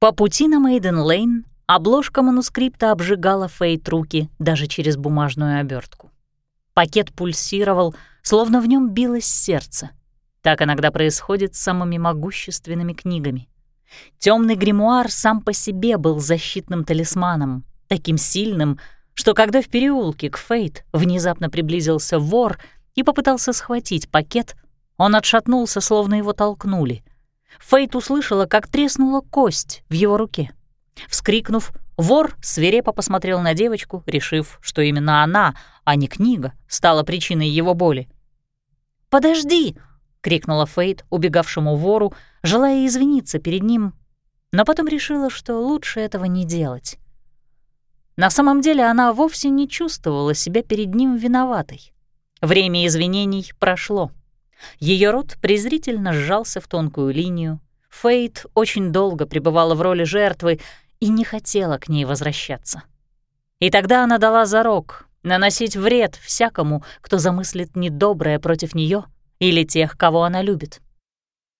По пути на Мейден-Лейн обложка манускрипта обжигала Фейт руки даже через бумажную обертку. Пакет пульсировал, словно в нем билось сердце. Так иногда происходит с самыми могущественными книгами. Темный гримуар сам по себе был защитным талисманом, таким сильным, что когда в переулке к Фейт внезапно приблизился вор и попытался схватить пакет, он отшатнулся, словно его толкнули. Фейт услышала, как треснула кость в его руке. Вскрикнув, вор свирепо посмотрел на девочку, решив, что именно она, а не книга, стала причиной его боли. «Подожди!» — крикнула Фейт убегавшему вору, желая извиниться перед ним, но потом решила, что лучше этого не делать. На самом деле она вовсе не чувствовала себя перед ним виноватой. Время извинений прошло. Ее рот презрительно сжался в тонкую линию. Фейт очень долго пребывала в роли жертвы и не хотела к ней возвращаться. И тогда она дала зарок наносить вред всякому, кто замыслит недоброе против нее или тех, кого она любит.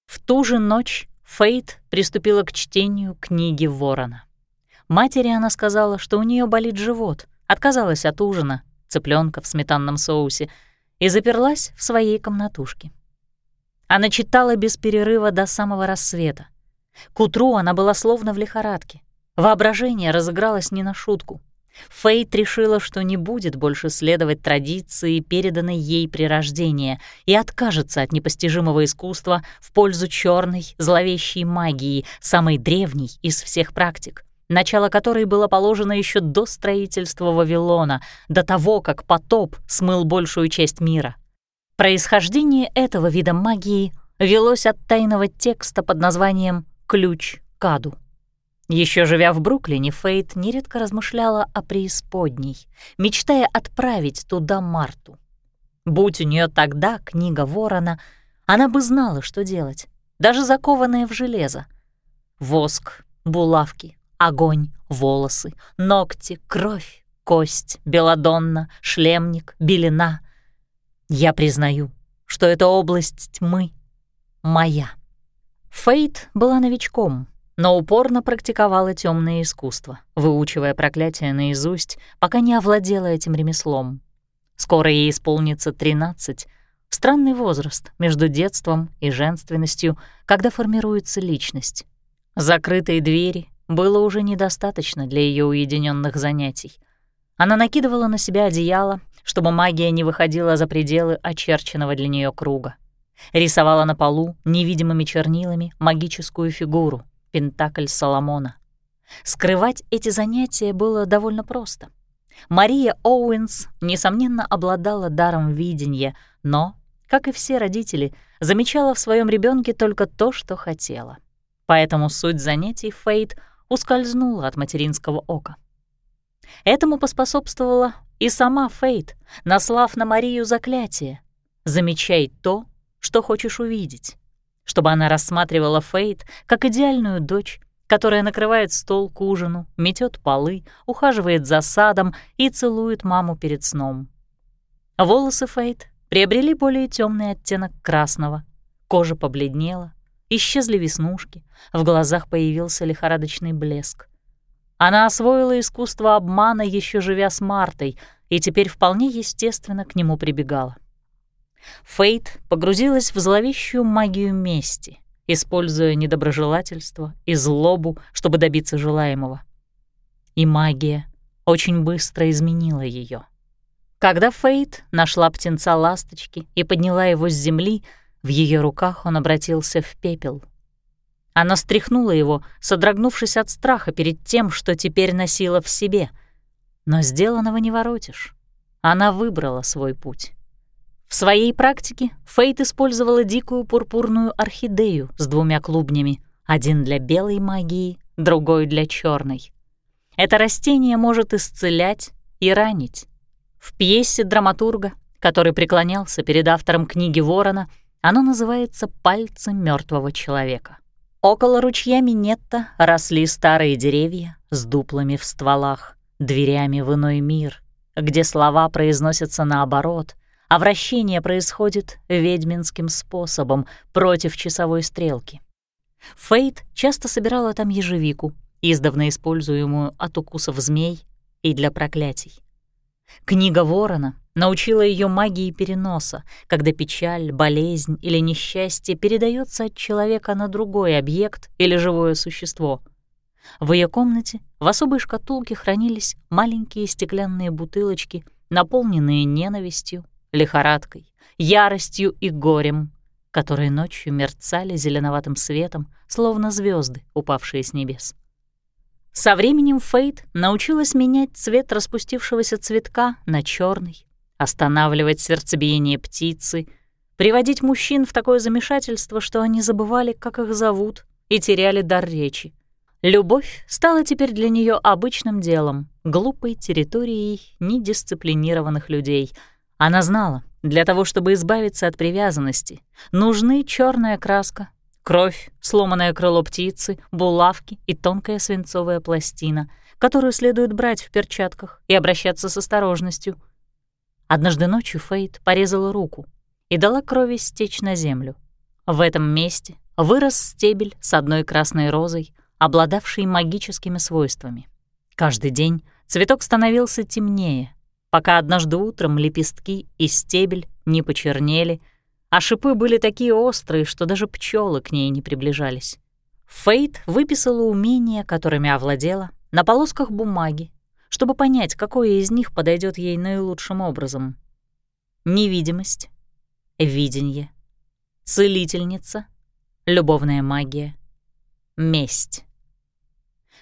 В ту же ночь Фейт приступила к чтению книги Ворона. Матери она сказала, что у нее болит живот, отказалась от ужина, цыпленка в сметанном соусе, и заперлась в своей комнатушке. Она читала без перерыва до самого рассвета. К утру она была словно в лихорадке. Воображение разыгралось не на шутку. Фейт решила, что не будет больше следовать традиции, переданной ей при рождении, и откажется от непостижимого искусства в пользу черной, зловещей магии, самой древней из всех практик, начало которой было положено еще до строительства Вавилона, до того, как потоп смыл большую часть мира. Происхождение этого вида магии велось от тайного текста под названием «Ключ к аду». Еще живя в Бруклине, Фейт нередко размышляла о преисподней, мечтая отправить туда Марту. Будь у нее тогда книга Ворона, она бы знала, что делать, даже закованная в железо. Воск, булавки, огонь, волосы, ногти, кровь, кость, белодонна, шлемник, белина. Я признаю, что эта область тьмы моя. Фейт была новичком, но упорно практиковала темное искусство, выучивая проклятие наизусть, пока не овладела этим ремеслом. Скоро ей исполнится 13, странный возраст между детством и женственностью, когда формируется личность. Закрытые двери было уже недостаточно для ее уединенных занятий. Она накидывала на себя одеяло, чтобы магия не выходила за пределы очерченного для нее круга. Рисовала на полу невидимыми чернилами магическую фигуру, Пентакль Соломона. Скрывать эти занятия было довольно просто. Мария Оуэнс, несомненно, обладала даром видения, но, как и все родители, замечала в своем ребенке только то, что хотела. Поэтому суть занятий Фейт ускользнула от материнского ока. Этому поспособствовала и сама Фейт, наслав на Марию заклятие «Замечай то, что хочешь увидеть» чтобы она рассматривала Фейт как идеальную дочь, которая накрывает стол к ужину, метет полы, ухаживает за садом и целует маму перед сном. Волосы Фейт приобрели более темный оттенок красного, кожа побледнела, исчезли веснушки, в глазах появился лихорадочный блеск. Она освоила искусство обмана, еще живя с Мартой, и теперь вполне естественно к нему прибегала. Фейт погрузилась в зловещую магию мести, используя недоброжелательство и злобу, чтобы добиться желаемого. И магия очень быстро изменила ее. Когда Фейт нашла птенца ласточки и подняла его с земли, в ее руках он обратился в пепел. Она стряхнула его, содрогнувшись от страха перед тем, что теперь носила в себе. Но сделанного не воротишь. Она выбрала свой путь. В своей практике Фейт использовала дикую пурпурную орхидею с двумя клубнями, один для белой магии, другой для черной. Это растение может исцелять и ранить. В пьесе драматурга, который преклонялся перед автором книги Ворона, оно называется «Пальцы мертвого человека». Около ручья Минетта росли старые деревья с дуплами в стволах, дверями в иной мир, где слова произносятся наоборот — а вращение происходит ведьминским способом против часовой стрелки. Фейт часто собирала там ежевику, издавна используемую от укусов змей и для проклятий. Книга Ворона научила ее магии переноса, когда печаль, болезнь или несчастье передается от человека на другой объект или живое существо. В ее комнате в особой шкатулке хранились маленькие стеклянные бутылочки, наполненные ненавистью, лихорадкой, яростью и горем, которые ночью мерцали зеленоватым светом, словно звезды, упавшие с небес. Со временем Фейт научилась менять цвет распустившегося цветка на черный, останавливать сердцебиение птицы, приводить мужчин в такое замешательство, что они забывали, как их зовут, и теряли дар речи. Любовь стала теперь для нее обычным делом, глупой территорией недисциплинированных людей. Она знала, для того, чтобы избавиться от привязанности, нужны черная краска, Кровь, сломанное крыло птицы, булавки и тонкая свинцовая пластина, которую следует брать в перчатках и обращаться с осторожностью. Однажды ночью Фейт порезала руку и дала крови стечь на землю. В этом месте вырос стебель с одной красной розой, обладавшей магическими свойствами. Каждый день цветок становился темнее, пока однажды утром лепестки и стебель не почернели — а шипы были такие острые, что даже пчелы к ней не приближались. Фейт выписала умения, которыми овладела, на полосках бумаги, чтобы понять, какое из них подойдет ей наилучшим образом. Невидимость, видение, целительница, любовная магия, месть.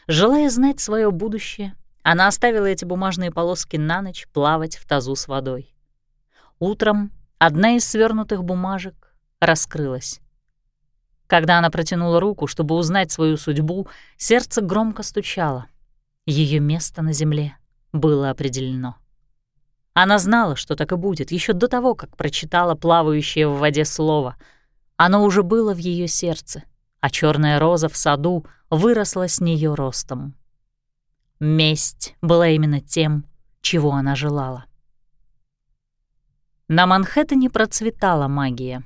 Желая знать свое будущее, она оставила эти бумажные полоски на ночь плавать в тазу с водой. Утром Одна из свернутых бумажек раскрылась. Когда она протянула руку, чтобы узнать свою судьбу, сердце громко стучало. Ее место на земле было определено. Она знала, что так и будет, еще до того, как прочитала плавающее в воде слово. Оно уже было в ее сердце, а черная роза в саду выросла с нее ростом. Месть была именно тем, чего она желала. На Манхэттене процветала магия.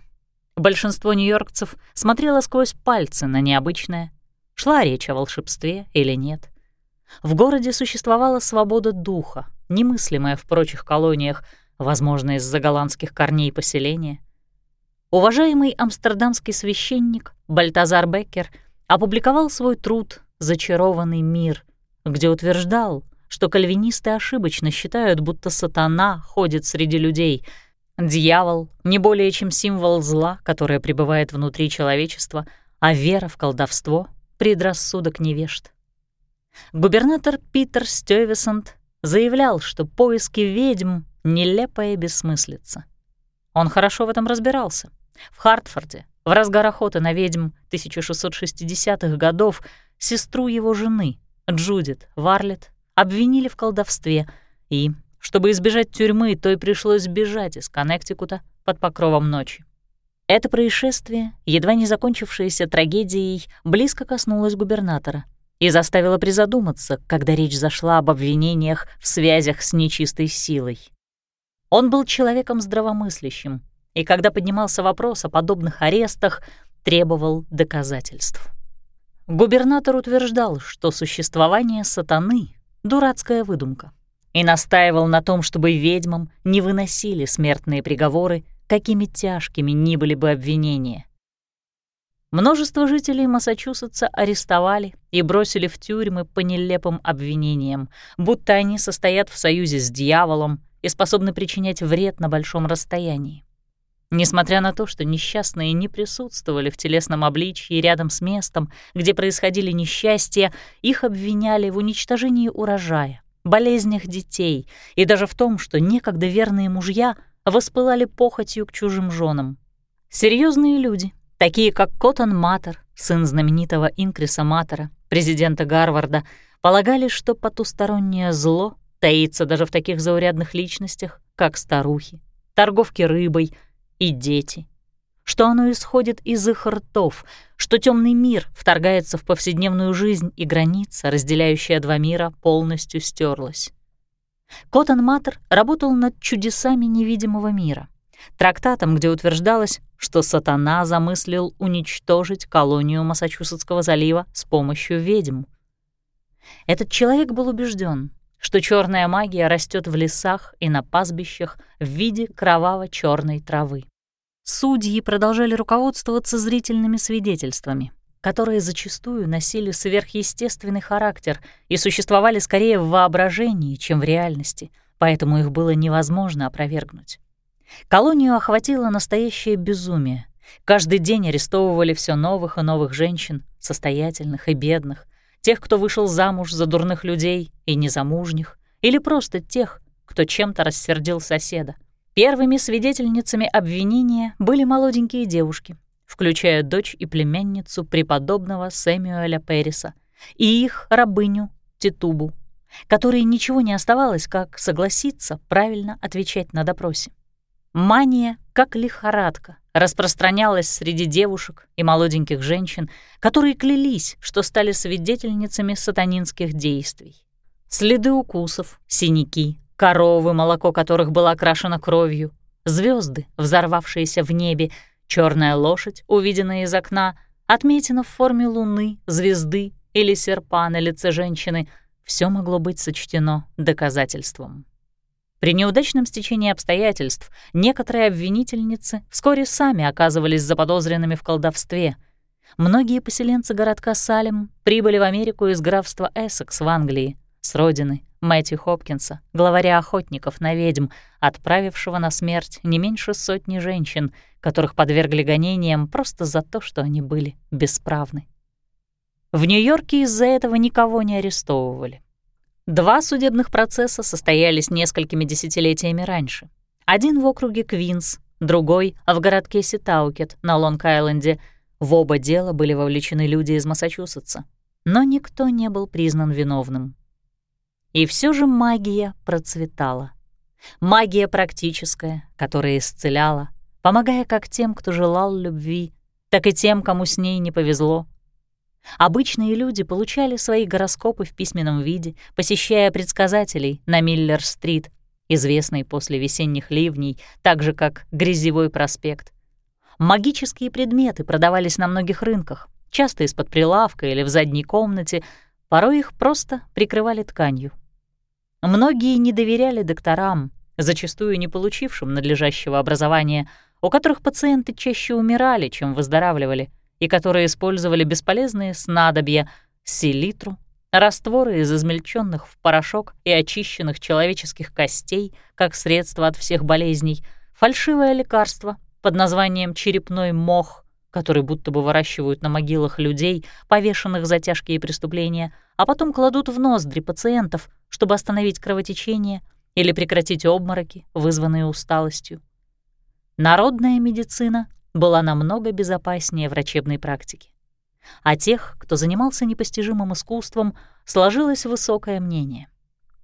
Большинство нью-йоркцев смотрело сквозь пальцы на необычное. Шла речь о волшебстве или нет. В городе существовала свобода духа, немыслимая в прочих колониях, возможно, из-за голландских корней поселения. Уважаемый амстердамский священник Бальтазар Беккер опубликовал свой труд «Зачарованный мир», где утверждал, что кальвинисты ошибочно считают, будто сатана ходит среди людей — Дьявол — не более чем символ зла, которое пребывает внутри человечества, а вера в колдовство — предрассудок невежд. Губернатор Питер Стёвисонт заявлял, что поиски ведьм — нелепая бессмыслица. Он хорошо в этом разбирался. В Хартфорде, в разгар охоты на ведьм 1660-х годов, сестру его жены, Джудит Варлет, обвинили в колдовстве и, чтобы избежать тюрьмы, той пришлось бежать из Коннектикута под покровом ночи. Это происшествие, едва не закончившееся трагедией, близко коснулось губернатора и заставило призадуматься, когда речь зашла об обвинениях в связях с нечистой силой. Он был человеком здравомыслящим, и когда поднимался вопрос о подобных арестах, требовал доказательств. Губернатор утверждал, что существование сатаны — дурацкая выдумка и настаивал на том, чтобы ведьмам не выносили смертные приговоры, какими тяжкими ни были бы обвинения. Множество жителей Массачусетса арестовали и бросили в тюрьмы по нелепым обвинениям, будто они состоят в союзе с дьяволом и способны причинять вред на большом расстоянии. Несмотря на то, что несчастные не присутствовали в телесном обличье рядом с местом, где происходили несчастья, их обвиняли в уничтожении урожая, болезнях детей и даже в том, что некогда верные мужья воспылали похотью к чужим женам. Серьезные люди, такие как Коттон Матер, сын знаменитого Инкриса Матера, президента Гарварда, полагали, что потустороннее зло таится даже в таких заурядных личностях, как старухи, торговки рыбой и дети что оно исходит из их ртов, что темный мир вторгается в повседневную жизнь, и граница, разделяющая два мира, полностью стерлась. Коттон Матер работал над чудесами невидимого мира. трактатом, где утверждалось, что сатана замыслил уничтожить колонию Массачусетского залива с помощью ведьм. Этот человек был убежден, что черная магия растет в лесах и на пастбищах в виде кроваво-черной травы. Судьи продолжали руководствоваться зрительными свидетельствами, которые зачастую носили сверхъестественный характер и существовали скорее в воображении, чем в реальности, поэтому их было невозможно опровергнуть. Колонию охватило настоящее безумие. Каждый день арестовывали все новых и новых женщин, состоятельных и бедных, тех, кто вышел замуж за дурных людей и незамужних, или просто тех, кто чем-то рассердил соседа. Первыми свидетельницами обвинения были молоденькие девушки, включая дочь и племянницу преподобного Сэмюэля Перриса и их рабыню Титубу, которой ничего не оставалось, как согласиться правильно отвечать на допросе. Мания, как лихорадка, распространялась среди девушек и молоденьких женщин, которые клялись, что стали свидетельницами сатанинских действий. Следы укусов, синяки, коровы, молоко которых было окрашено кровью, звезды, взорвавшиеся в небе, черная лошадь, увиденная из окна, отметина в форме луны, звезды или серпа на лице женщины — все могло быть сочтено доказательством. При неудачном стечении обстоятельств некоторые обвинительницы вскоре сами оказывались заподозренными в колдовстве. Многие поселенцы городка Салем прибыли в Америку из графства Эссекс в Англии, с родины Мэтью Хопкинса, главаря охотников на ведьм, отправившего на смерть не меньше сотни женщин, которых подвергли гонениям просто за то, что они были бесправны. В Нью-Йорке из-за этого никого не арестовывали. Два судебных процесса состоялись несколькими десятилетиями раньше. Один в округе Квинс, другой — в городке Ситаукет на Лонг-Айленде. В оба дела были вовлечены люди из Массачусетса. Но никто не был признан виновным. И все же магия процветала. Магия практическая, которая исцеляла, помогая как тем, кто желал любви, так и тем, кому с ней не повезло — Обычные люди получали свои гороскопы в письменном виде, посещая предсказателей на Миллер-стрит, известный после весенних ливней, так же как Грязевой проспект. Магические предметы продавались на многих рынках, часто из-под прилавка или в задней комнате, порой их просто прикрывали тканью. Многие не доверяли докторам, зачастую не получившим надлежащего образования, у которых пациенты чаще умирали, чем выздоравливали — и которые использовали бесполезные снадобья, селитру, растворы из измельченных в порошок и очищенных человеческих костей как средство от всех болезней, фальшивое лекарство под названием черепной мох, который будто бы выращивают на могилах людей, повешенных за тяжкие преступления, а потом кладут в ноздри пациентов, чтобы остановить кровотечение или прекратить обмороки, вызванные усталостью. Народная медицина была намного безопаснее врачебной практики. О тех, кто занимался непостижимым искусством, сложилось высокое мнение.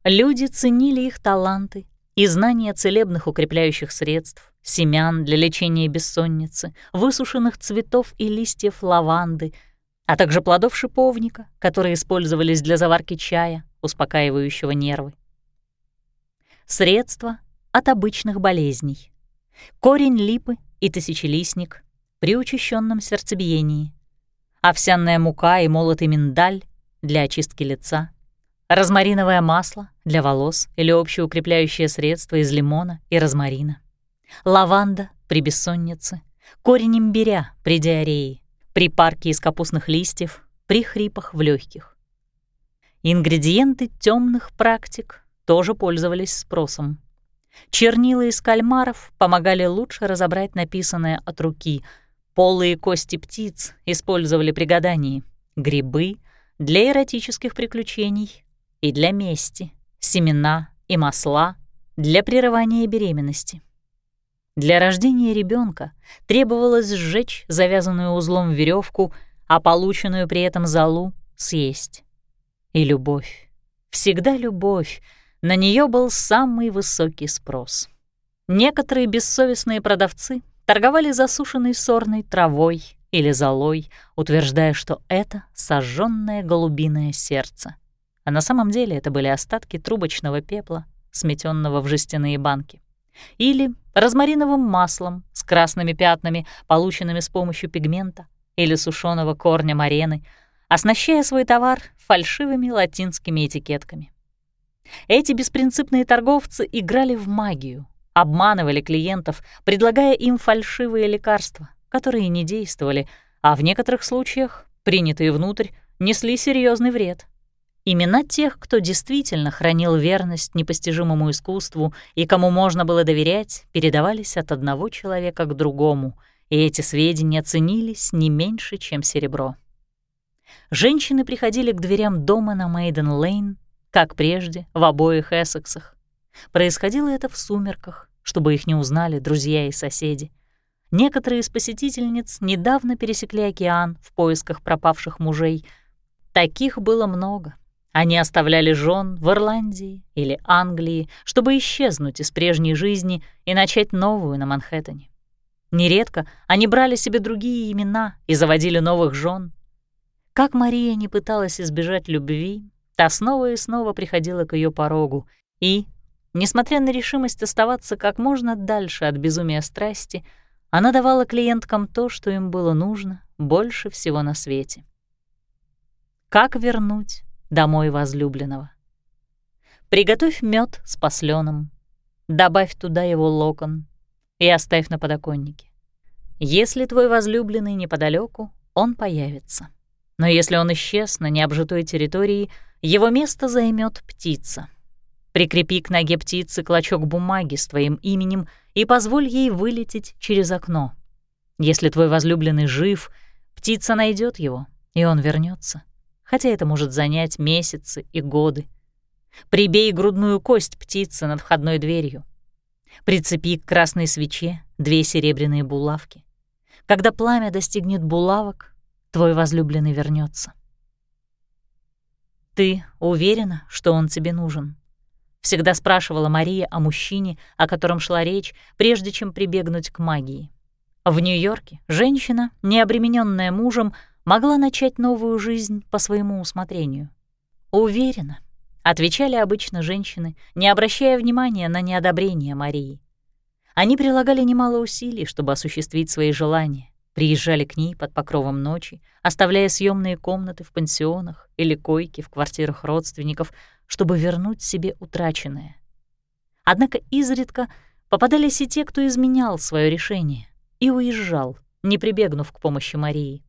Люди ценили их таланты и знания целебных укрепляющих средств, семян для лечения бессонницы, высушенных цветов и листьев лаванды, а также плодов шиповника, которые использовались для заварки чая, успокаивающего нервы. Средства от обычных болезней. Корень липы и тысячелистник при учащенном сердцебиении, овсяная мука и молотый миндаль для очистки лица, розмариновое масло для волос или общеукрепляющее средство из лимона и розмарина, лаванда при бессоннице, корень имбиря при диарее, припарки из капустных листьев при хрипах в легких. Ингредиенты темных практик тоже пользовались спросом. Чернила из кальмаров помогали лучше разобрать написанное от руки. Полые кости птиц использовали при гадании. Грибы — для эротических приключений и для мести. Семена и масла — для прерывания беременности. Для рождения ребенка требовалось сжечь завязанную узлом веревку, а полученную при этом залу съесть. И любовь. Всегда любовь на нее был самый высокий спрос. Некоторые бессовестные продавцы торговали засушенной сорной травой или золой, утверждая, что это сожженное голубиное сердце. А на самом деле это были остатки трубочного пепла, сметенного в жестяные банки. Или розмариновым маслом с красными пятнами, полученными с помощью пигмента или сушеного корня марены, оснащая свой товар фальшивыми латинскими этикетками. Эти беспринципные торговцы играли в магию, обманывали клиентов, предлагая им фальшивые лекарства, которые не действовали, а в некоторых случаях, принятые внутрь, несли серьезный вред. Имена тех, кто действительно хранил верность непостижимому искусству и кому можно было доверять, передавались от одного человека к другому, и эти сведения ценились не меньше, чем серебро. Женщины приходили к дверям дома на Мейден-Лейн, как прежде, в обоих Эссексах. Происходило это в сумерках, чтобы их не узнали друзья и соседи. Некоторые из посетительниц недавно пересекли океан в поисках пропавших мужей. Таких было много — они оставляли жен в Ирландии или Англии, чтобы исчезнуть из прежней жизни и начать новую на Манхэттене. Нередко они брали себе другие имена и заводили новых жен. Как Мария не пыталась избежать любви, та снова и снова приходила к ее порогу и, несмотря на решимость оставаться как можно дальше от безумия страсти, она давала клиенткам то, что им было нужно больше всего на свете. Как вернуть домой возлюбленного. Приготовь мед с посленом, добавь туда его локон и оставь на подоконнике. Если твой возлюбленный неподалеку, он появится. Но если он исчез на необжитой территории, его место займет птица. Прикрепи к ноге птицы клочок бумаги с твоим именем и позволь ей вылететь через окно. Если твой возлюбленный жив, птица найдет его, и он вернется хотя это может занять месяцы и годы. Прибей грудную кость птицы над входной дверью. Прицепи к красной свече две серебряные булавки. Когда пламя достигнет булавок, твой возлюбленный вернется. «Ты уверена, что он тебе нужен?» Всегда спрашивала Мария о мужчине, о котором шла речь, прежде чем прибегнуть к магии. В Нью-Йорке женщина, не обремененная мужем, могла начать новую жизнь по своему усмотрению. Уверена, отвечали обычно женщины, не обращая внимания на неодобрение Марии. Они прилагали немало усилий, чтобы осуществить свои желания, приезжали к ней под покровом ночи, оставляя съемные комнаты в пансионах или койки в квартирах родственников, чтобы вернуть себе утраченное. Однако изредка попадались и те, кто изменял свое решение и уезжал, не прибегнув к помощи Марии.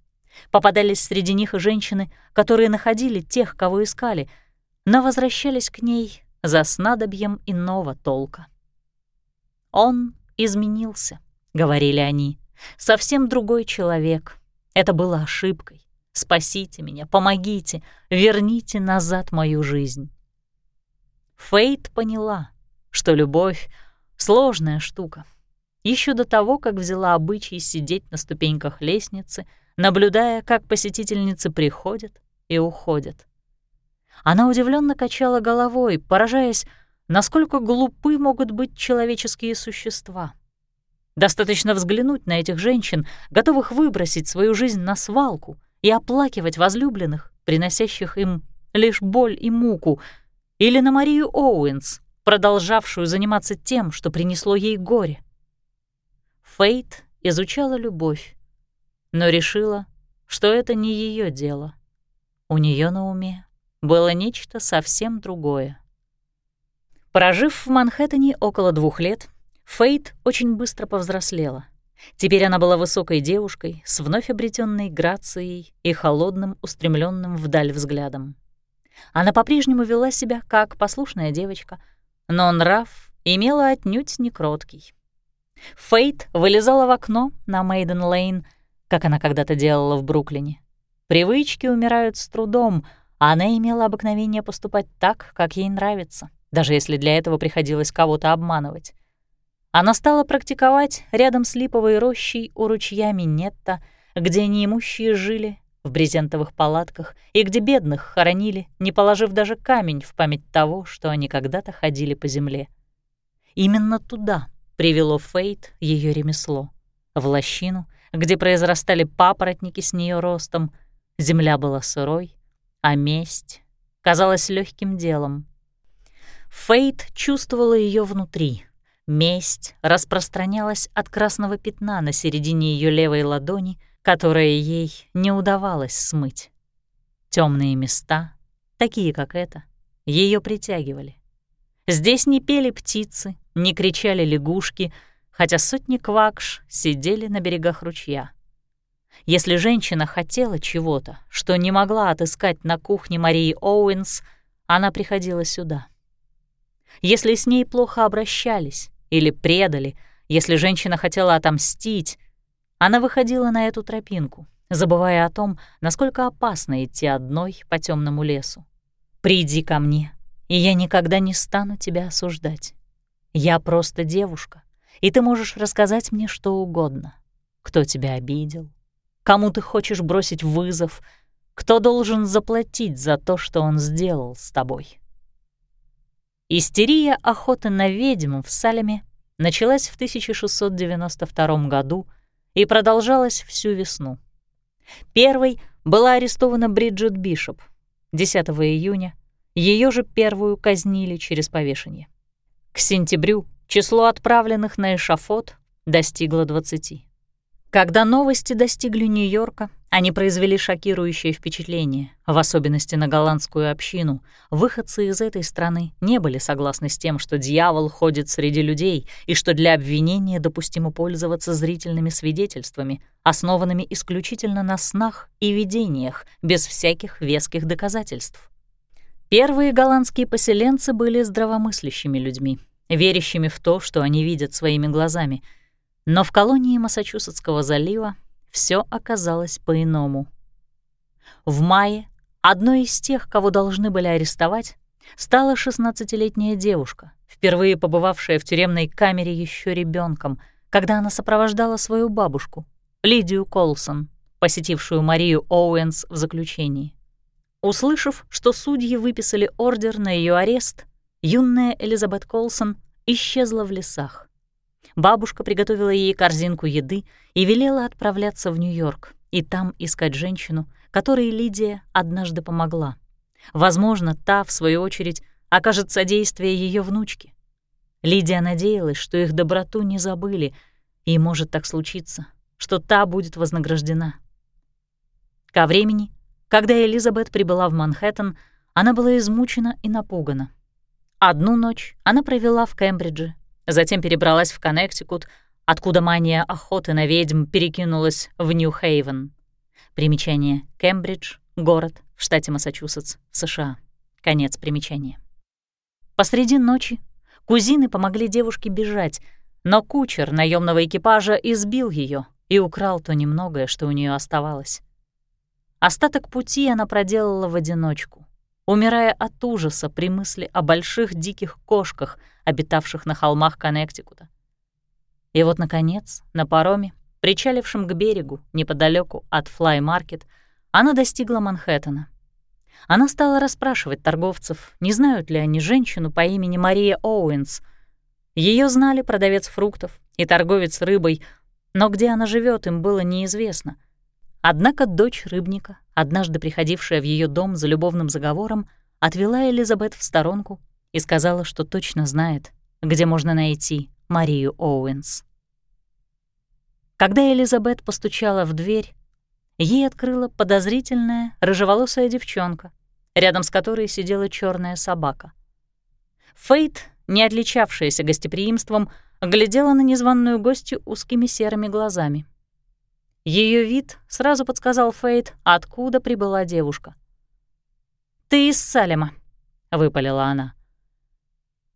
Попадались среди них и женщины, которые находили тех, кого искали, но возвращались к ней за снадобьем иного толка. «Он изменился», — говорили они, — «совсем другой человек. Это было ошибкой. Спасите меня, помогите, верните назад мою жизнь». Фейт поняла, что любовь — сложная штука. Еще до того, как взяла обычай сидеть на ступеньках лестницы — наблюдая, как посетительницы приходят и уходят. Она удивленно качала головой, поражаясь, насколько глупы могут быть человеческие существа. Достаточно взглянуть на этих женщин, готовых выбросить свою жизнь на свалку и оплакивать возлюбленных, приносящих им лишь боль и муку, или на Марию Оуэнс, продолжавшую заниматься тем, что принесло ей горе. Фейт изучала любовь, но решила, что это не ее дело. У нее на уме было нечто совсем другое. Прожив в Манхэттене около двух лет, Фейт очень быстро повзрослела. Теперь она была высокой девушкой с вновь обретенной грацией и холодным, устремленным вдаль взглядом. Она по-прежнему вела себя как послушная девочка, но нрав имела отнюдь не кроткий. Фейт вылезала в окно на Мейден-Лейн как она когда-то делала в Бруклине. Привычки умирают с трудом, а она имела обыкновение поступать так, как ей нравится, даже если для этого приходилось кого-то обманывать. Она стала практиковать рядом с липовой рощей у ручья Минетта, где неимущие жили в брезентовых палатках и где бедных хоронили, не положив даже камень в память того, что они когда-то ходили по земле. Именно туда привело Фейт ее ремесло, в лощину, где произрастали папоротники с нее ростом, земля была сырой, а месть казалась легким делом. Фейт чувствовала ее внутри, Месть распространялась от красного пятна на середине ее левой ладони, которое ей не удавалось смыть. Темные места, такие как это, ее притягивали. Здесь не пели птицы, не кричали лягушки, хотя сотни квакш сидели на берегах ручья. Если женщина хотела чего-то, что не могла отыскать на кухне Марии Оуэнс, она приходила сюда. Если с ней плохо обращались или предали, если женщина хотела отомстить, она выходила на эту тропинку, забывая о том, насколько опасно идти одной по темному лесу. «Приди ко мне, и я никогда не стану тебя осуждать. Я просто девушка, и ты можешь рассказать мне что угодно. Кто тебя обидел, кому ты хочешь бросить вызов, кто должен заплатить за то, что он сделал с тобой. Истерия охоты на ведьм в Салеме началась в 1692 году и продолжалась всю весну. Первой была арестована Бриджит Бишоп 10 июня ее же первую казнили через повешение. К сентябрю число отправленных на эшафот достигло 20. Когда новости достигли Нью-Йорка, они произвели шокирующее впечатление, в особенности на голландскую общину. Выходцы из этой страны не были согласны с тем, что дьявол ходит среди людей и что для обвинения допустимо пользоваться зрительными свидетельствами, основанными исключительно на снах и видениях, без всяких веских доказательств. Первые голландские поселенцы были здравомыслящими людьми, верящими в то, что они видят своими глазами. Но в колонии Массачусетского залива все оказалось по-иному. В мае одной из тех, кого должны были арестовать, стала 16-летняя девушка, впервые побывавшая в тюремной камере еще ребенком, когда она сопровождала свою бабушку, Лидию Колсон, посетившую Марию Оуэнс в заключении. Услышав, что судьи выписали ордер на ее арест, юная Элизабет Колсон исчезла в лесах. Бабушка приготовила ей корзинку еды и велела отправляться в Нью-Йорк и там искать женщину, которой Лидия однажды помогла. Возможно, та, в свою очередь, окажет содействие ее внучке. Лидия надеялась, что их доброту не забыли, и может так случиться, что та будет вознаграждена. Ко времени когда Элизабет прибыла в Манхэттен, она была измучена и напугана. Одну ночь она провела в Кембридже, затем перебралась в Коннектикут, откуда мания охоты на ведьм перекинулась в Нью-Хейвен. Примечание Кембридж — город в штате Массачусетс, США. Конец примечания. Посреди ночи кузины помогли девушке бежать, но кучер наемного экипажа избил ее и украл то немногое, что у нее оставалось. Остаток пути она проделала в одиночку, умирая от ужаса при мысли о больших диких кошках, обитавших на холмах Коннектикута. И вот, наконец, на пароме, причалившем к берегу неподалеку от Флай-маркет, она достигла Манхэттена. Она стала расспрашивать торговцев, не знают ли они женщину по имени Мария Оуэнс. Ее знали продавец фруктов и торговец рыбой, но где она живет, им было неизвестно — Однако дочь рыбника, однажды приходившая в ее дом за любовным заговором, отвела Элизабет в сторонку и сказала, что точно знает, где можно найти Марию Оуэнс. Когда Элизабет постучала в дверь, ей открыла подозрительная рыжеволосая девчонка, рядом с которой сидела черная собака. Фейт, не отличавшаяся гостеприимством, глядела на незваную гостью узкими серыми глазами — ее вид сразу подсказал Фейт, откуда прибыла девушка. «Ты из Салема», — выпалила она.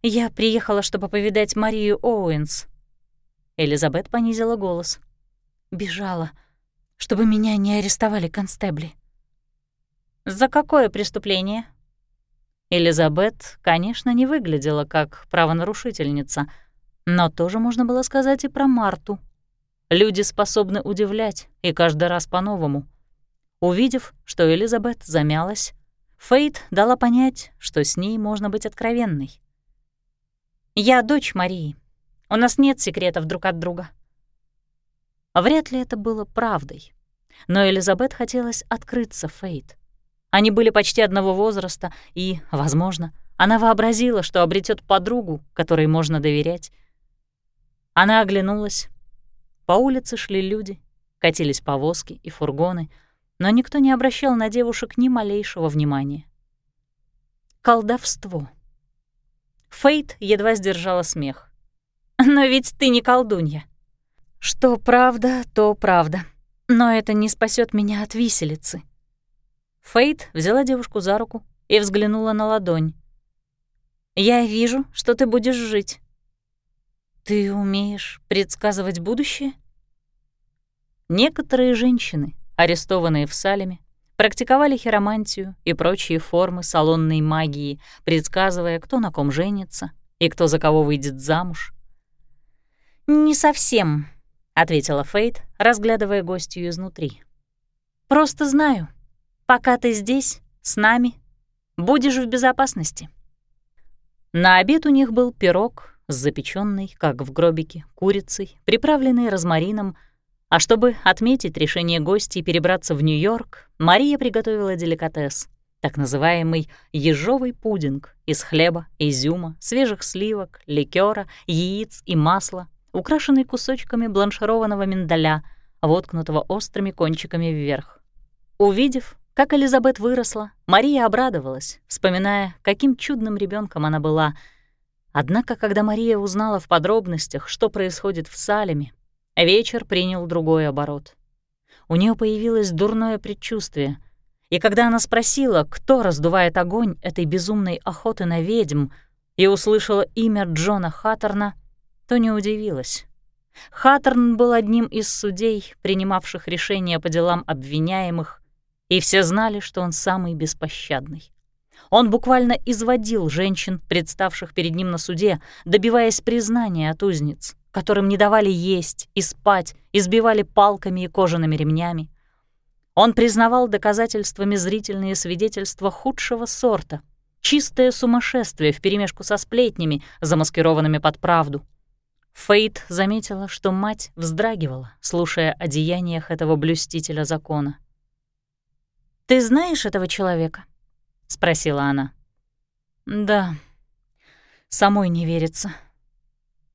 «Я приехала, чтобы повидать Марию Оуэнс». Элизабет понизила голос. «Бежала, чтобы меня не арестовали констебли». «За какое преступление?» Элизабет, конечно, не выглядела как правонарушительница, но тоже можно было сказать и про Марту. Люди способны удивлять, и каждый раз по-новому. Увидев, что Элизабет замялась, Фейт дала понять, что с ней можно быть откровенной. «Я дочь Марии. У нас нет секретов друг от друга». Вряд ли это было правдой, но Элизабет хотелось открыться Фейт. Они были почти одного возраста, и, возможно, она вообразила, что обретет подругу, которой можно доверять. Она оглянулась. По улице шли люди, катились повозки и фургоны, но никто не обращал на девушек ни малейшего внимания. Колдовство. Фейт едва сдержала смех. «Но ведь ты не колдунья». «Что правда, то правда. Но это не спасет меня от виселицы». Фейт взяла девушку за руку и взглянула на ладонь. «Я вижу, что ты будешь жить». «Ты умеешь предсказывать будущее?» Некоторые женщины, арестованные в Салеме, практиковали хиромантию и прочие формы салонной магии, предсказывая, кто на ком женится и кто за кого выйдет замуж. «Не совсем», — ответила Фейт, разглядывая гостью изнутри. «Просто знаю, пока ты здесь, с нами, будешь в безопасности». На обед у них был пирог с запеченной, как в гробике, курицей, приправленной розмарином, а чтобы отметить решение гостей перебраться в Нью-Йорк, Мария приготовила деликатес, так называемый ежовый пудинг из хлеба, изюма, свежих сливок, ликера, яиц и масла, украшенный кусочками бланшированного миндаля, воткнутого острыми кончиками вверх. Увидев, как Элизабет выросла, Мария обрадовалась, вспоминая, каким чудным ребенком она была. Однако, когда Мария узнала в подробностях, что происходит в Салеме, вечер принял другой оборот. У нее появилось дурное предчувствие, и когда она спросила, кто раздувает огонь этой безумной охоты на ведьм, и услышала имя Джона Хаттерна, то не удивилась. Хаттерн был одним из судей, принимавших решения по делам обвиняемых, и все знали, что он самый беспощадный. Он буквально изводил женщин, представших перед ним на суде, добиваясь признания от узниц, которым не давали есть и спать, избивали палками и кожаными ремнями. Он признавал доказательствами зрительные свидетельства худшего сорта, чистое сумасшествие вперемешку со сплетнями, замаскированными под правду — Фейт заметила, что мать вздрагивала, слушая о деяниях этого блюстителя закона. «Ты знаешь этого человека?» — спросила она. «Да, самой не верится.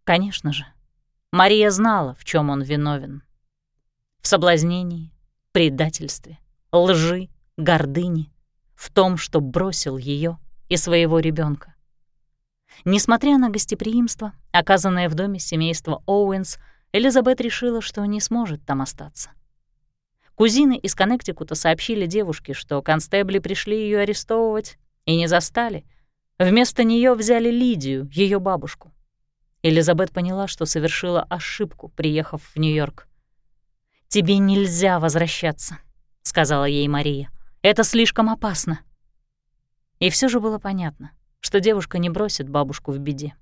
Конечно же. Мария знала, в чем он виновен. В соблазнении, предательстве, лжи, гордыне, в том, что бросил ее и своего ребенка. Несмотря на гостеприимство, оказанное в доме семейства Оуэнс, Элизабет решила, что не сможет там остаться. Кузины из Коннектикута сообщили девушке, что констебли пришли ее арестовывать и не застали. Вместо нее взяли Лидию, ее бабушку. Элизабет поняла, что совершила ошибку, приехав в Нью-Йорк. «Тебе нельзя возвращаться», — сказала ей Мария. «Это слишком опасно». И все же было понятно что девушка не бросит бабушку в беде.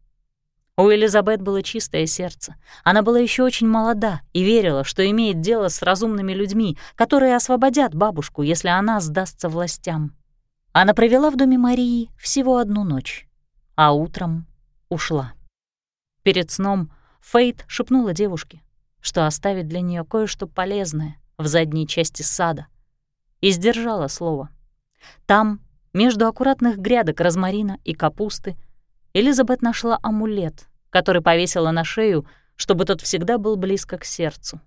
У Элизабет было чистое сердце. Она была еще очень молода и верила, что имеет дело с разумными людьми, которые освободят бабушку, если она сдастся властям. Она провела в доме Марии всего одну ночь, а утром ушла. Перед сном Фейт шепнула девушке, что оставит для нее кое-что полезное в задней части сада, и сдержала слово. Там между аккуратных грядок розмарина и капусты Элизабет нашла амулет, который повесила на шею, чтобы тот всегда был близко к сердцу.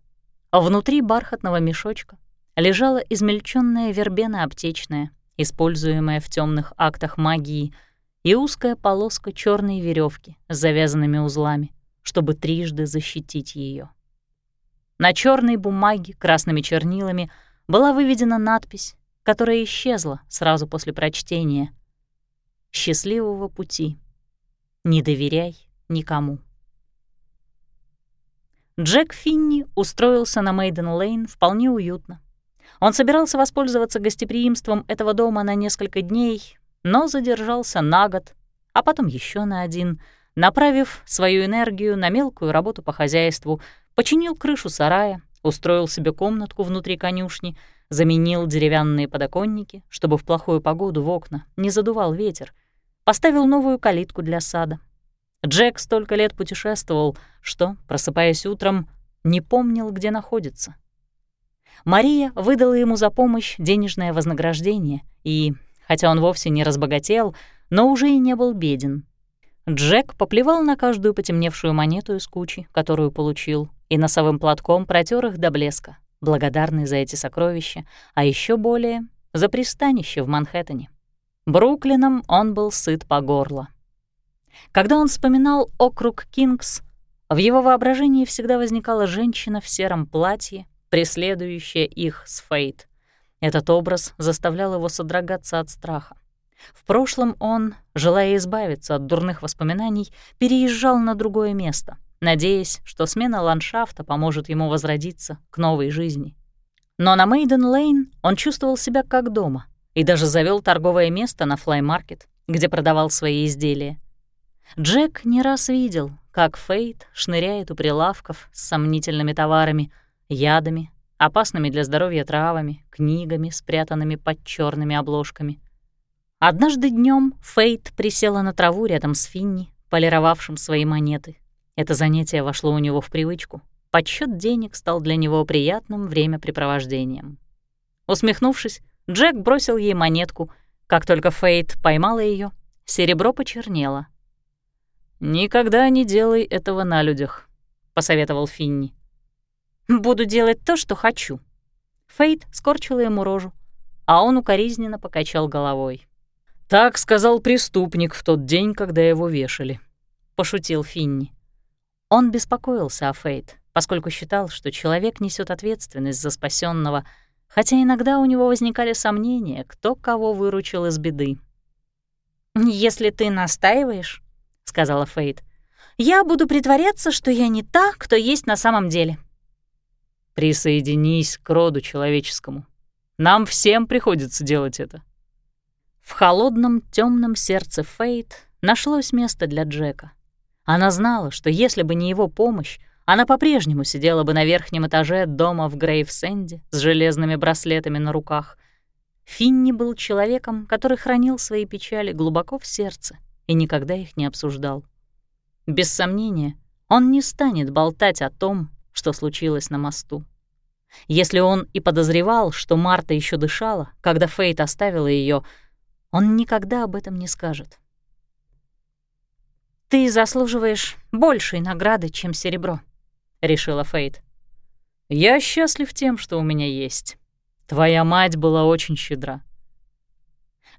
А внутри бархатного мешочка лежала измельченная вербена аптечная, используемая в темных актах магии, и узкая полоска черной веревки с завязанными узлами, чтобы трижды защитить ее. На черной бумаге красными чернилами была выведена надпись которая исчезла сразу после прочтения. «Счастливого пути. Не доверяй никому». Джек Финни устроился на Мейден-Лейн вполне уютно. Он собирался воспользоваться гостеприимством этого дома на несколько дней, но задержался на год, а потом еще на один, направив свою энергию на мелкую работу по хозяйству, починил крышу сарая, устроил себе комнатку внутри конюшни — заменил деревянные подоконники, чтобы в плохую погоду в окна не задувал ветер, поставил новую калитку для сада. Джек столько лет путешествовал, что, просыпаясь утром, не помнил, где находится. Мария выдала ему за помощь денежное вознаграждение, и, хотя он вовсе не разбогател, но уже и не был беден. Джек поплевал на каждую потемневшую монету из кучи, которую получил, и носовым платком протер их до блеска, благодарный за эти сокровища, а еще более — за пристанище в Манхэттене. Бруклином он был сыт по горло. Когда он вспоминал округ Кингс, в его воображении всегда возникала женщина в сером платье, преследующая их с Фейт. Этот образ заставлял его содрогаться от страха. В прошлом он, желая избавиться от дурных воспоминаний, переезжал на другое место, надеясь, что смена ландшафта поможет ему возродиться к новой жизни. Но на Мейден-Лейн он чувствовал себя как дома и даже завел торговое место на флай-маркет, где продавал свои изделия. Джек не раз видел, как Фейт шныряет у прилавков с сомнительными товарами, ядами, опасными для здоровья травами, книгами, спрятанными под черными обложками — Однажды днем Фейт присела на траву рядом с Финни, полировавшим свои монеты. Это занятие вошло у него в привычку. Подсчет денег стал для него приятным времяпрепровождением. Усмехнувшись, Джек бросил ей монетку. Как только Фейт поймала ее, серебро почернело. «Никогда не делай этого на людях», — посоветовал Финни. «Буду делать то, что хочу». Фейт скорчила ему рожу, а он укоризненно покачал головой. «Так сказал преступник в тот день, когда его вешали», — пошутил Финни. Он беспокоился о Фейт, поскольку считал, что человек несет ответственность за спасенного, хотя иногда у него возникали сомнения, кто кого выручил из беды. «Если ты настаиваешь», — сказала Фейт, — «я буду притворяться, что я не та, кто есть на самом деле». «Присоединись к роду человеческому. Нам всем приходится делать это», в холодном темном сердце Фейт нашлось место для Джека. Она знала, что если бы не его помощь, она по-прежнему сидела бы на верхнем этаже дома в Грейвсенде с железными браслетами на руках. Финни был человеком, который хранил свои печали глубоко в сердце и никогда их не обсуждал. Без сомнения, он не станет болтать о том, что случилось на мосту. Если он и подозревал, что Марта еще дышала, когда Фейт оставила ее, он никогда об этом не скажет. «Ты заслуживаешь большей награды, чем серебро», — решила Фейт. «Я счастлив тем, что у меня есть. Твоя мать была очень щедра».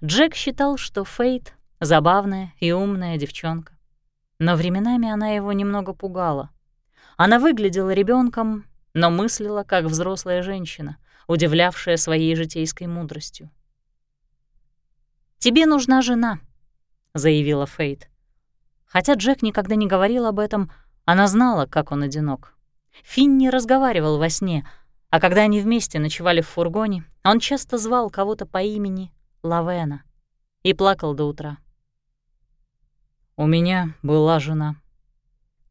Джек считал, что Фейт — забавная и умная девчонка. Но временами она его немного пугала. Она выглядела ребенком, но мыслила как взрослая женщина, удивлявшая своей житейской мудростью. «Тебе нужна жена», — заявила Фейт. Хотя Джек никогда не говорил об этом, она знала, как он одинок. Финни разговаривал во сне, а когда они вместе ночевали в фургоне, он часто звал кого-то по имени Лавена и плакал до утра. «У меня была жена».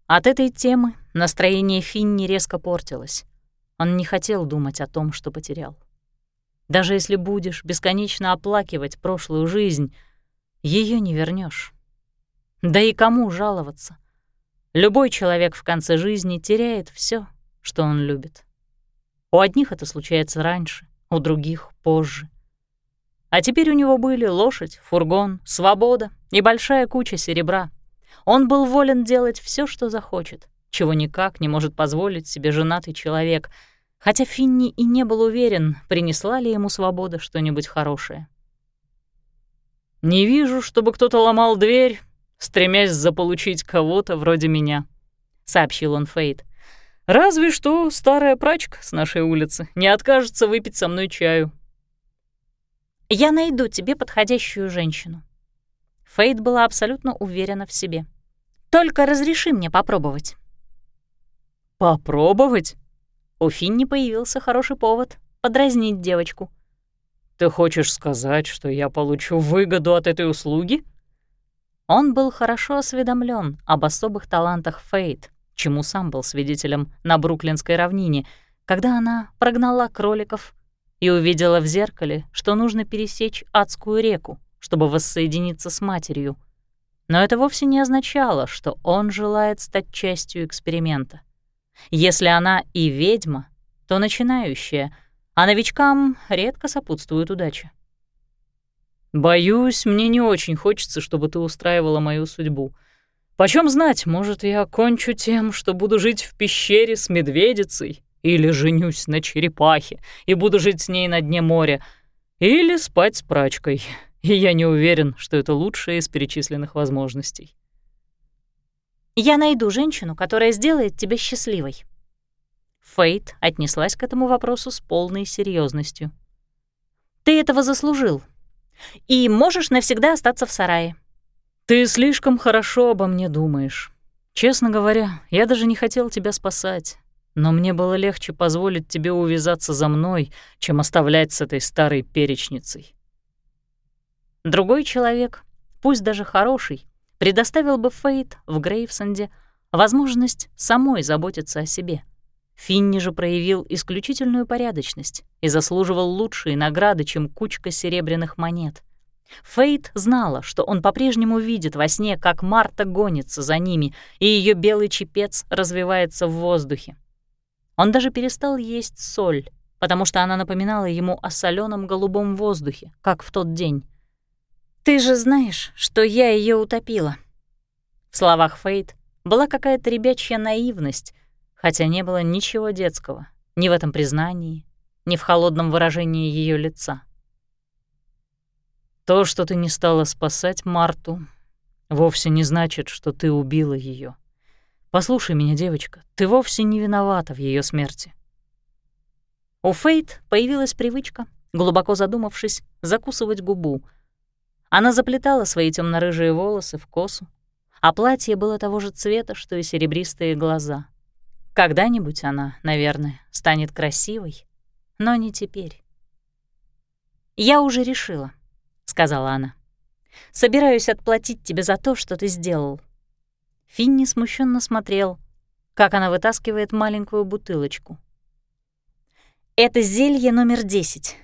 От этой темы настроение Финни резко портилось. Он не хотел думать о том, что потерял. Даже если будешь бесконечно оплакивать прошлую жизнь, ее не вернешь. Да и кому жаловаться? Любой человек в конце жизни теряет все, что он любит. У одних это случается раньше, у других — позже. А теперь у него были лошадь, фургон, свобода и большая куча серебра. Он был волен делать все, что захочет, чего никак не может позволить себе женатый человек — хотя Финни и не был уверен, принесла ли ему свобода что-нибудь хорошее. «Не вижу, чтобы кто-то ломал дверь, стремясь заполучить кого-то вроде меня», — сообщил он Фейт. «Разве что старая прачка с нашей улицы не откажется выпить со мной чаю». «Я найду тебе подходящую женщину». Фейт была абсолютно уверена в себе. «Только разреши мне попробовать». «Попробовать?» У Финни появился хороший повод подразнить девочку. «Ты хочешь сказать, что я получу выгоду от этой услуги?» Он был хорошо осведомлен об особых талантах Фейт, чему сам был свидетелем на Бруклинской равнине, когда она прогнала кроликов и увидела в зеркале, что нужно пересечь адскую реку, чтобы воссоединиться с матерью. Но это вовсе не означало, что он желает стать частью эксперимента. Если она и ведьма, то начинающая, а новичкам редко сопутствует удача. «Боюсь, мне не очень хочется, чтобы ты устраивала мою судьбу. Почем знать, может, я кончу тем, что буду жить в пещере с медведицей, или женюсь на черепахе и буду жить с ней на дне моря, или спать с прачкой. И я не уверен, что это лучшее из перечисленных возможностей. Я найду женщину, которая сделает тебя счастливой. Фейт отнеслась к этому вопросу с полной серьезностью. Ты этого заслужил. И можешь навсегда остаться в сарае. Ты слишком хорошо обо мне думаешь. Честно говоря, я даже не хотел тебя спасать, но мне было легче позволить тебе увязаться за мной, чем оставлять с этой старой перечницей. Другой человек, пусть даже хороший, предоставил бы Фейт в Грейвсонде возможность самой заботиться о себе. Финни же проявил исключительную порядочность и заслуживал лучшие награды, чем кучка серебряных монет. Фейт знала, что он по-прежнему видит во сне, как Марта гонится за ними, и ее белый чепец развивается в воздухе. Он даже перестал есть соль, потому что она напоминала ему о соленом голубом воздухе, как в тот день. «Ты же знаешь, что я ее утопила». В словах Фейт была какая-то ребячья наивность, хотя не было ничего детского ни в этом признании, ни в холодном выражении ее лица. То, что ты не стала спасать Марту, вовсе не значит, что ты убила ее. Послушай меня, девочка, ты вовсе не виновата в ее смерти. У Фейт появилась привычка, глубоко задумавшись, закусывать губу. Она заплетала свои темно рыжие волосы в косу, а платье было того же цвета, что и серебристые глаза. Когда-нибудь она, наверное, станет красивой, но не теперь. Я уже решила сказала она. «Собираюсь отплатить тебе за то, что ты сделал». Финни смущенно смотрел, как она вытаскивает маленькую бутылочку. «Это зелье номер десять,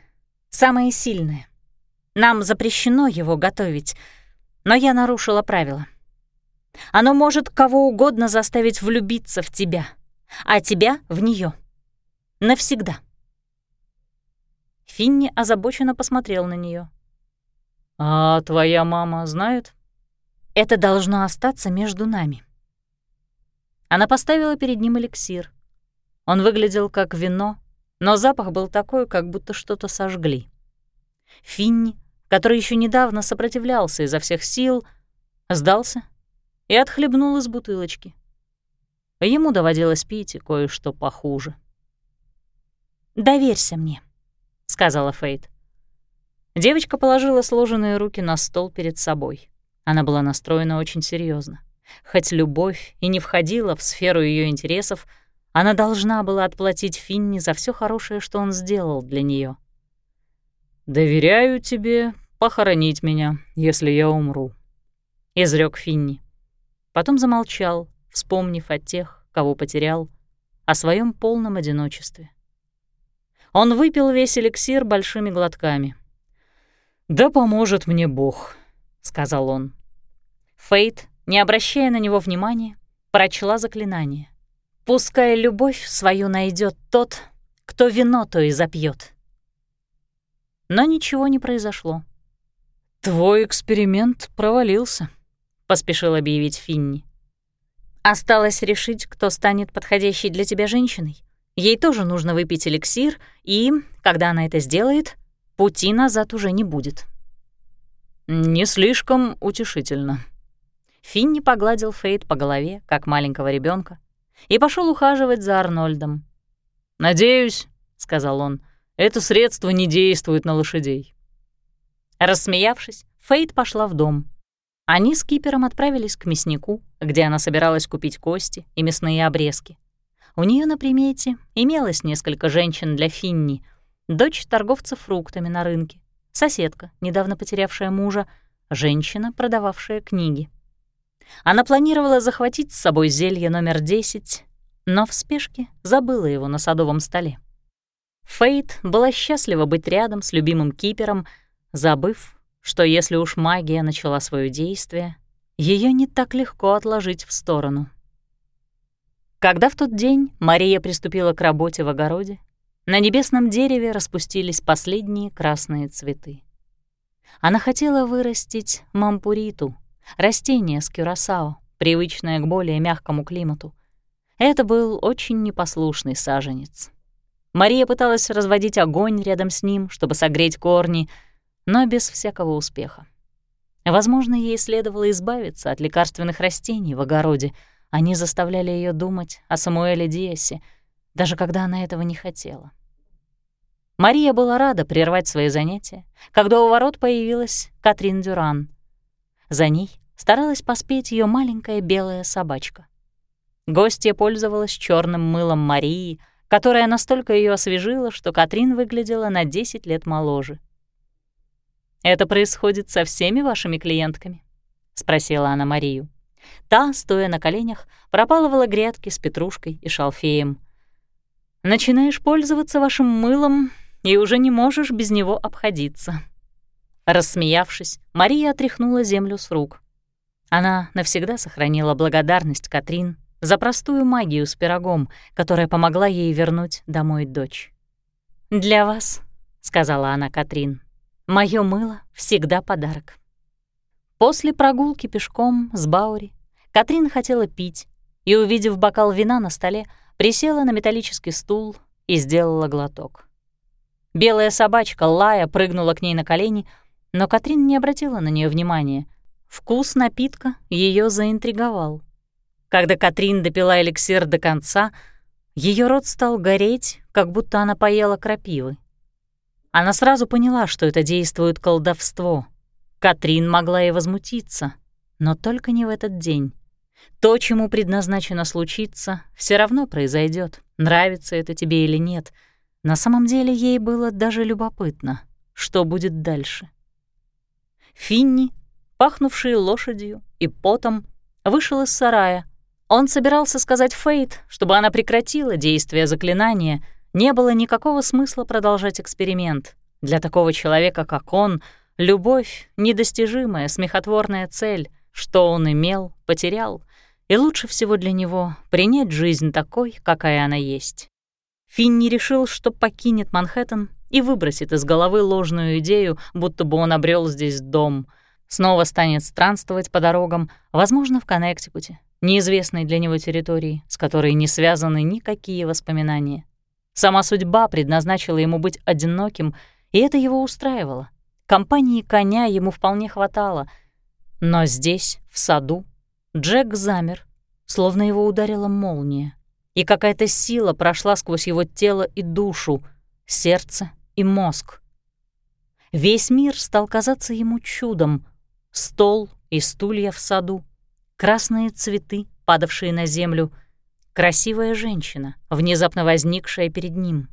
самое сильное. Нам запрещено его готовить, но я нарушила правила. Оно может кого угодно заставить влюбиться в тебя, а тебя — в нее. Навсегда». Финни озабоченно посмотрел на нее. «А твоя мама знает?» «Это должно остаться между нами». Она поставила перед ним эликсир. Он выглядел как вино, но запах был такой, как будто что-то сожгли. Финни, который еще недавно сопротивлялся изо всех сил, сдался и отхлебнул из бутылочки. Ему доводилось пить и кое-что похуже. «Доверься мне», — сказала Фейт. Девочка положила сложенные руки на стол перед собой. Она была настроена очень серьезно. Хоть любовь и не входила в сферу ее интересов, она должна была отплатить Финни за все хорошее, что он сделал для нее. «Доверяю тебе похоронить меня, если я умру», — изрек Финни. Потом замолчал, вспомнив о тех, кого потерял, о своем полном одиночестве. Он выпил весь эликсир большими глотками — «Да поможет мне Бог», — сказал он. Фейт, не обращая на него внимания, прочла заклинание. «Пускай любовь свою найдет тот, кто вино то и запьет. Но ничего не произошло. «Твой эксперимент провалился», — поспешил объявить Финни. «Осталось решить, кто станет подходящей для тебя женщиной. Ей тоже нужно выпить эликсир, и, когда она это сделает, пути назад уже не будет. Не слишком утешительно. Финни погладил Фейт по голове, как маленького ребенка, и пошел ухаживать за Арнольдом. «Надеюсь», — сказал он, — «это средство не действует на лошадей». Рассмеявшись, Фейт пошла в дом. Они с Кипером отправились к мяснику, где она собиралась купить кости и мясные обрезки. У нее на примете имелось несколько женщин для Финни, дочь торговца фруктами на рынке, соседка, недавно потерявшая мужа, женщина, продававшая книги. Она планировала захватить с собой зелье номер 10, но в спешке забыла его на садовом столе. Фейт была счастлива быть рядом с любимым кипером, забыв, что если уж магия начала свое действие, ее не так легко отложить в сторону. Когда в тот день Мария приступила к работе в огороде, на небесном дереве распустились последние красные цветы. Она хотела вырастить мампуриту, растение с кюрасао, привычное к более мягкому климату. Это был очень непослушный саженец. Мария пыталась разводить огонь рядом с ним, чтобы согреть корни, но без всякого успеха. Возможно, ей следовало избавиться от лекарственных растений в огороде. Они заставляли ее думать о Самуэле Диасе, даже когда она этого не хотела. Мария была рада прервать свои занятия, когда у ворот появилась Катрин Дюран. За ней старалась поспеть ее маленькая белая собачка. Гостья пользовалась черным мылом Марии — которая настолько ее освежила, что Катрин выглядела на 10 лет моложе. «Это происходит со всеми вашими клиентками?» — спросила она Марию. Та, стоя на коленях, пропалывала грядки с петрушкой и шалфеем. «Начинаешь пользоваться вашим мылом и уже не можешь без него обходиться». Рассмеявшись, Мария отряхнула землю с рук. Она навсегда сохранила благодарность Катрин за простую магию с пирогом, которая помогла ей вернуть домой дочь. «Для вас», — сказала она Катрин, — «моё мыло всегда подарок». После прогулки пешком с Баури Катрин хотела пить и, увидев бокал вина на столе, присела на металлический стул и сделала глоток. Белая собачка Лая прыгнула к ней на колени, но Катрин не обратила на нее внимания. Вкус напитка ее заинтриговал. Когда Катрин допила эликсир до конца, ее рот стал гореть, как будто она поела крапивы. Она сразу поняла, что это действует колдовство. Катрин могла и возмутиться, но только не в этот день. То, чему предназначено случиться, все равно произойдет, нравится это тебе или нет. На самом деле ей было даже любопытно, что будет дальше. Финни, пахнувший лошадью и потом, вышел из сарая, он собирался сказать Фейт, чтобы она прекратила действие заклинания. Не было никакого смысла продолжать эксперимент. Для такого человека, как он, любовь — недостижимая, смехотворная цель. Что он имел, потерял. И лучше всего для него принять жизнь такой, какая она есть. Финни решил, что покинет Манхэттен и выбросит из головы ложную идею, будто бы он обрел здесь дом. Снова станет странствовать по дорогам, возможно, в Коннектикуте, неизвестной для него территории, с которой не связаны никакие воспоминания. Сама судьба предназначила ему быть одиноким, и это его устраивало. Компании коня ему вполне хватало. Но здесь, в саду, Джек замер, словно его ударила молния, и какая-то сила прошла сквозь его тело и душу, сердце и мозг. Весь мир стал казаться ему чудом. Стол и стулья в саду, красные цветы, падавшие на землю, красивая женщина, внезапно возникшая перед ним.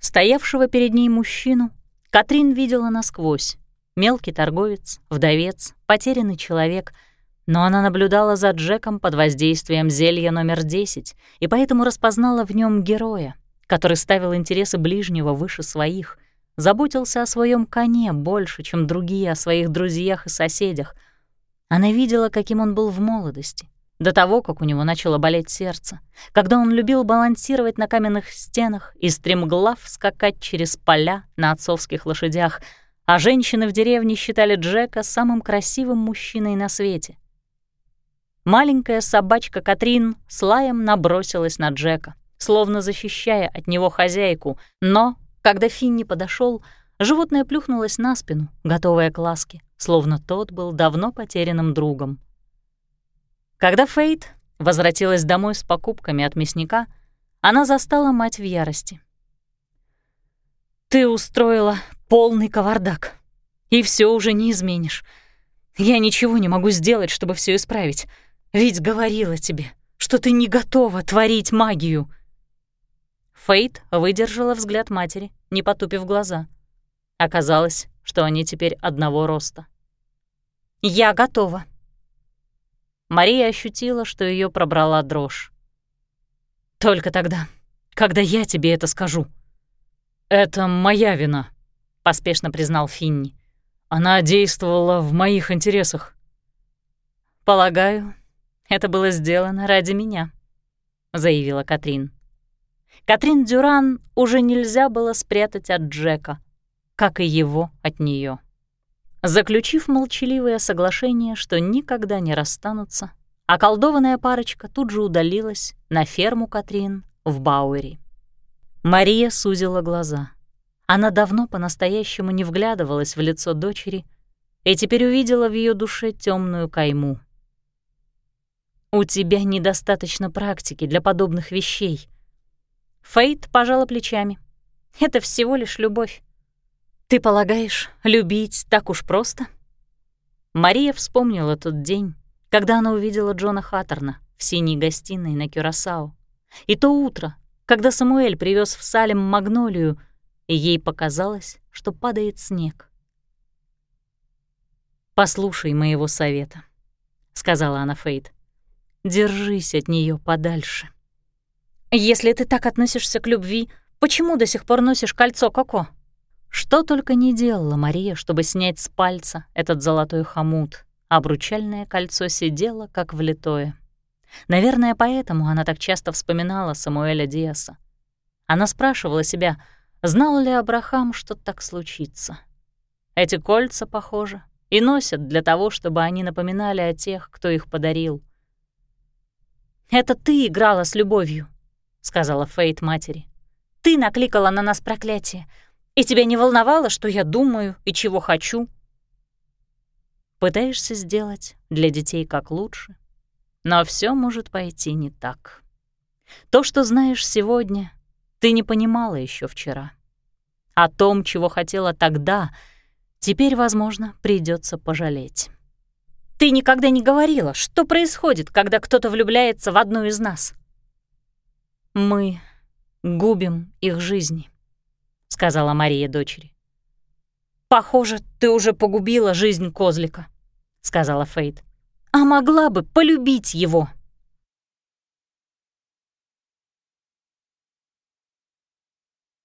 Стоявшего перед ней мужчину Катрин видела насквозь. Мелкий торговец, вдовец, потерянный человек, но она наблюдала за Джеком под воздействием зелья номер 10 и поэтому распознала в нем героя, который ставил интересы ближнего выше своих, заботился о своем коне больше, чем другие о своих друзьях и соседях — она видела, каким он был в молодости, до того, как у него начало болеть сердце, когда он любил балансировать на каменных стенах и стремглав скакать через поля на отцовских лошадях, а женщины в деревне считали Джека самым красивым мужчиной на свете. Маленькая собачка Катрин с лаем набросилась на Джека, словно защищая от него хозяйку, но, когда Финни подошел, животное плюхнулось на спину, готовое к ласке словно тот был давно потерянным другом. Когда Фейт возвратилась домой с покупками от мясника, она застала мать в ярости. «Ты устроила полный кавардак, и все уже не изменишь. Я ничего не могу сделать, чтобы все исправить, ведь говорила тебе, что ты не готова творить магию». Фейт выдержала взгляд матери, не потупив глаза. Оказалось, что они теперь одного роста. «Я готова». Мария ощутила, что ее пробрала дрожь. «Только тогда, когда я тебе это скажу». «Это моя вина», — поспешно признал Финни. «Она действовала в моих интересах». «Полагаю, это было сделано ради меня», — заявила Катрин. Катрин Дюран уже нельзя было спрятать от Джека, как и его от нее. Заключив молчаливое соглашение, что никогда не расстанутся, околдованная парочка тут же удалилась на ферму Катрин в Бауэри. Мария сузила глаза. Она давно по-настоящему не вглядывалась в лицо дочери и теперь увидела в ее душе темную кайму. «У тебя недостаточно практики для подобных вещей». Фейт пожала плечами. «Это всего лишь любовь. Ты полагаешь, любить так уж просто?» Мария вспомнила тот день, когда она увидела Джона Хаттерна в синей гостиной на Кюрасао, и то утро, когда Самуэль привез в Салем магнолию, и ей показалось, что падает снег. «Послушай моего совета», — сказала она Фейт. «Держись от нее подальше». «Если ты так относишься к любви, почему до сих пор носишь кольцо Коко?» Что только не делала Мария, чтобы снять с пальца этот золотой хомут, обручальное кольцо сидело как влитое. Наверное, поэтому она так часто вспоминала Самуэля Диаса. Она спрашивала себя, знал ли Абрахам, что так случится. Эти кольца, похоже, и носят для того, чтобы они напоминали о тех, кто их подарил. «Это ты играла с любовью», — сказала Фейт матери. «Ты накликала на нас проклятие, и тебя не волновало, что я думаю и чего хочу?» Пытаешься сделать для детей как лучше, но все может пойти не так. То, что знаешь сегодня, ты не понимала еще вчера. О том, чего хотела тогда, теперь, возможно, придется пожалеть. Ты никогда не говорила, что происходит, когда кто-то влюбляется в одну из нас. Мы губим их жизни, сказала Мария дочери. Похоже, ты уже погубила жизнь козлика, сказала Фейт. А могла бы полюбить его.